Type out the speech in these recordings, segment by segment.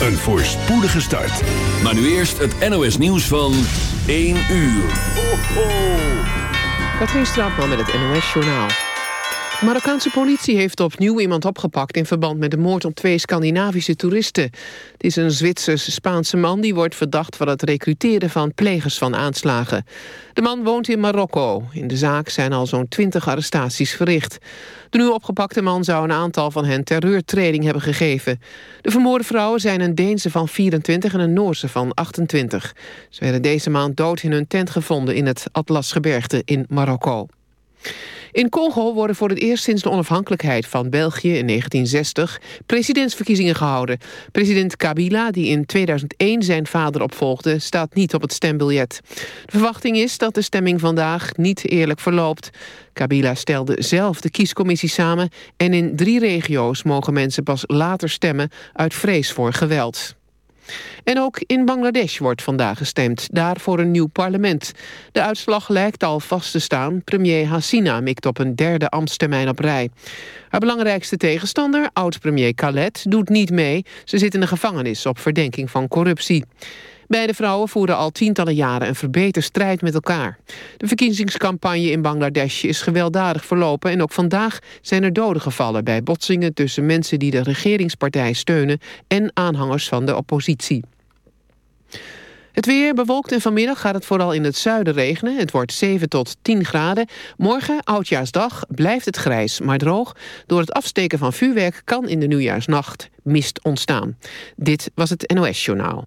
een voorspoedige start. Maar nu eerst het NOS nieuws van 1 uur. Ho, ho. Katrien Straatman met het NOS Journaal. Marokkaanse politie heeft opnieuw iemand opgepakt... in verband met de moord op twee Scandinavische toeristen. Het is een Zwitsers-Spaanse man die wordt verdacht... van het recruteren van plegers van aanslagen. De man woont in Marokko. In de zaak zijn al zo'n twintig arrestaties verricht. De nu opgepakte man zou een aantal van hen terreurtraining hebben gegeven. De vermoorde vrouwen zijn een Deense van 24 en een Noorse van 28. Ze werden deze maand dood in hun tent gevonden... in het Atlasgebergte in Marokko. In Congo worden voor het eerst sinds de onafhankelijkheid van België in 1960 presidentsverkiezingen gehouden. President Kabila, die in 2001 zijn vader opvolgde, staat niet op het stembiljet. De verwachting is dat de stemming vandaag niet eerlijk verloopt. Kabila stelde zelf de kiescommissie samen en in drie regio's mogen mensen pas later stemmen uit vrees voor geweld. En ook in Bangladesh wordt vandaag gestemd, daar voor een nieuw parlement. De uitslag lijkt al vast te staan. Premier Hasina mikt op een derde ambtstermijn op rij. Haar belangrijkste tegenstander, oud-premier Khaled, doet niet mee. Ze zit in de gevangenis op verdenking van corruptie. Beide vrouwen voeren al tientallen jaren een verbeterde strijd met elkaar. De verkiezingscampagne in Bangladesh is gewelddadig verlopen... en ook vandaag zijn er doden gevallen bij botsingen tussen mensen die de regeringspartij steunen... en aanhangers van de oppositie. Het weer bewolkt en vanmiddag gaat het vooral in het zuiden regenen. Het wordt 7 tot 10 graden. Morgen, oudjaarsdag, blijft het grijs, maar droog. Door het afsteken van vuurwerk kan in de nieuwjaarsnacht mist ontstaan. Dit was het NOS Journaal.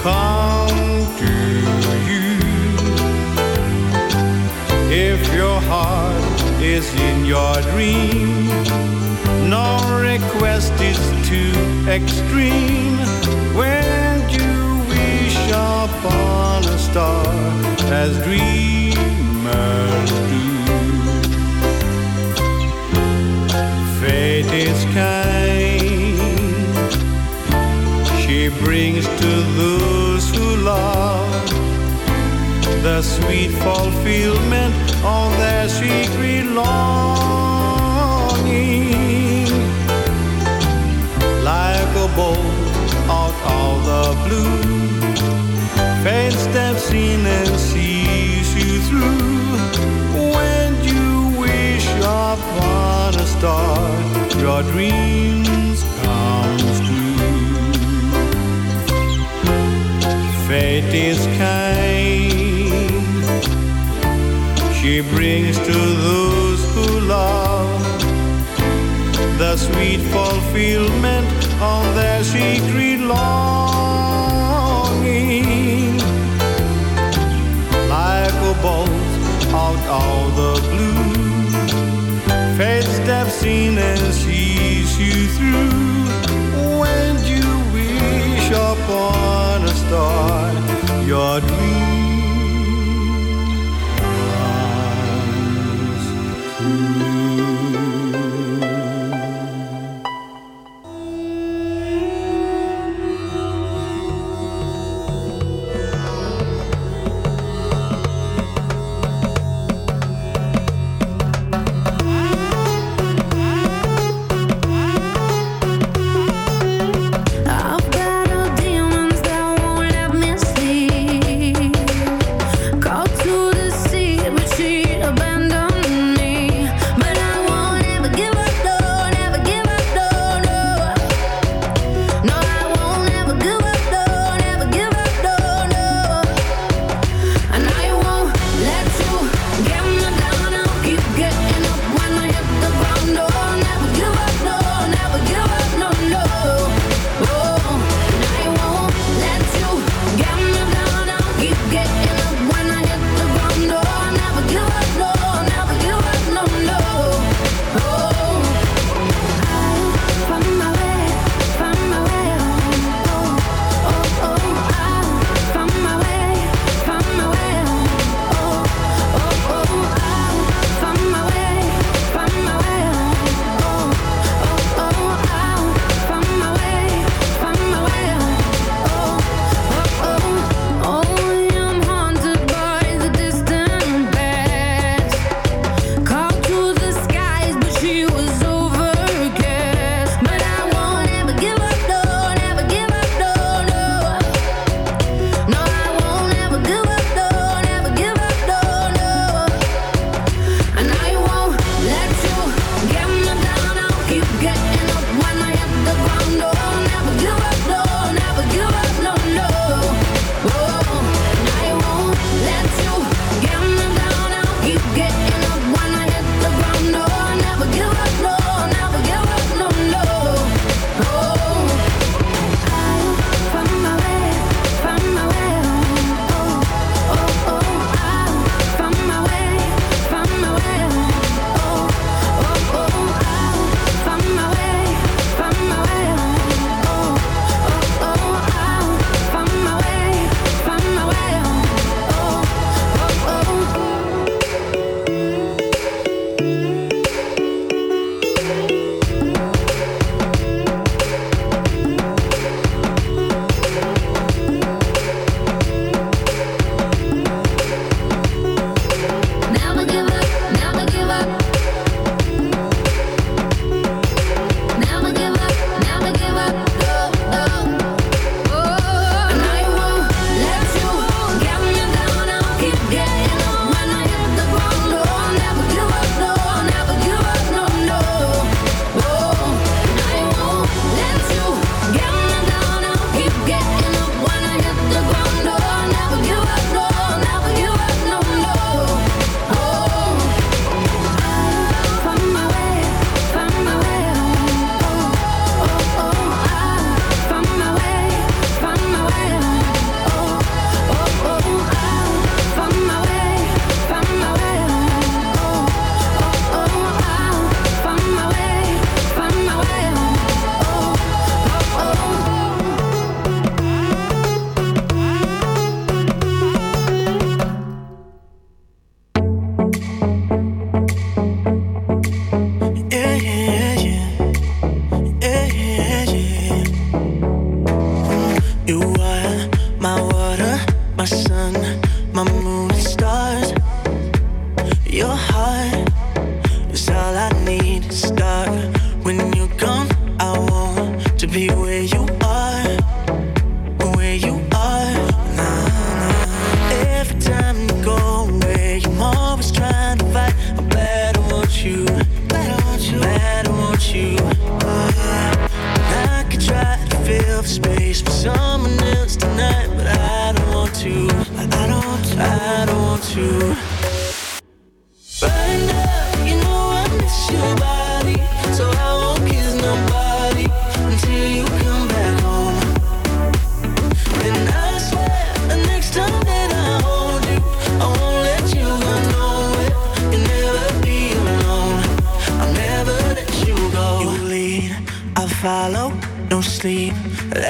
come to you if your heart is in your dream. No request is too extreme when you wish upon a star as dreamers do. Fate is kind. Brings to those who love the sweet fulfillment of their secret longing. Like a bolt out of the blue, fate steps in and sees you through. When you wish upon a star, your dreams Is kind. She brings to those who love the sweet fulfillment of their secret longing. Like a bolt out of the blue, fate steps in and sees you through. When you wish upon a star, your dreams.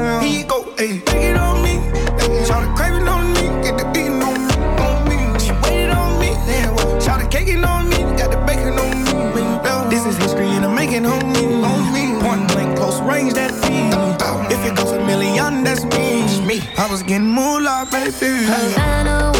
Go. Take it on me. On me. The This is history and I'm making homie. On me. Point blank, close range, that feed. If it goes a million, that's me. I was getting moolah, baby.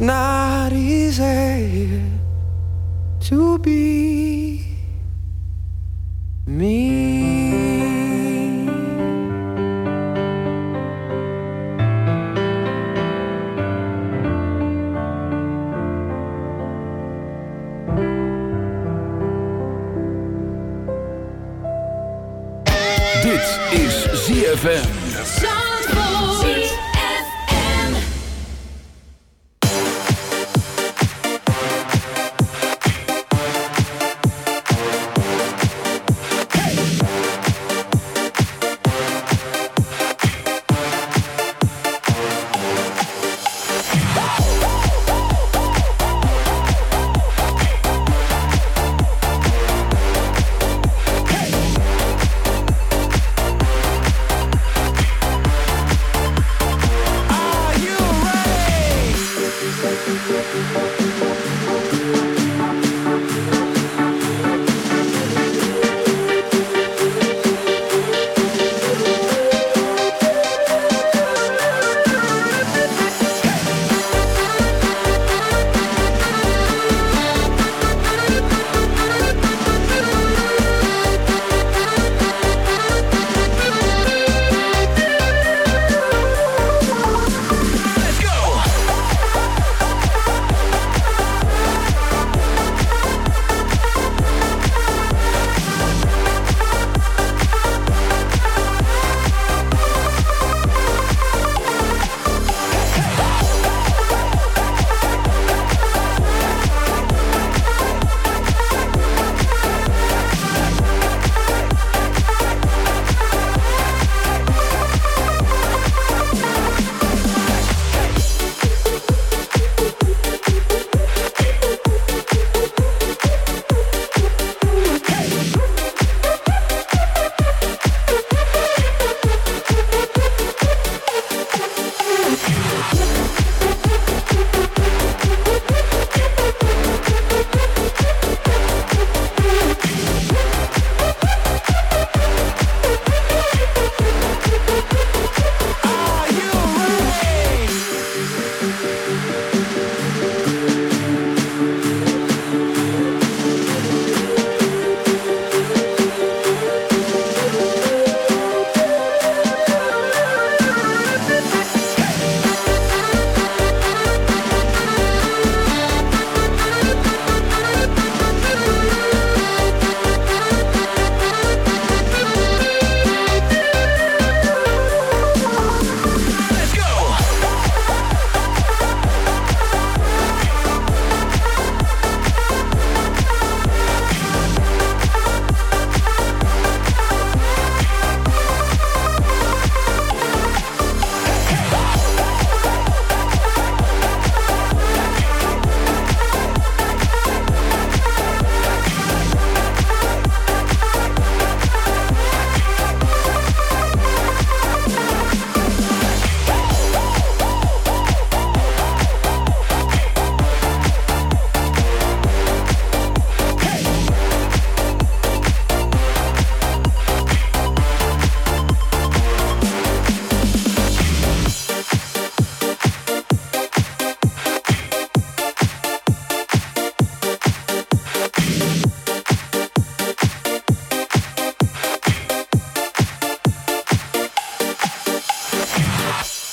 not easy to be me.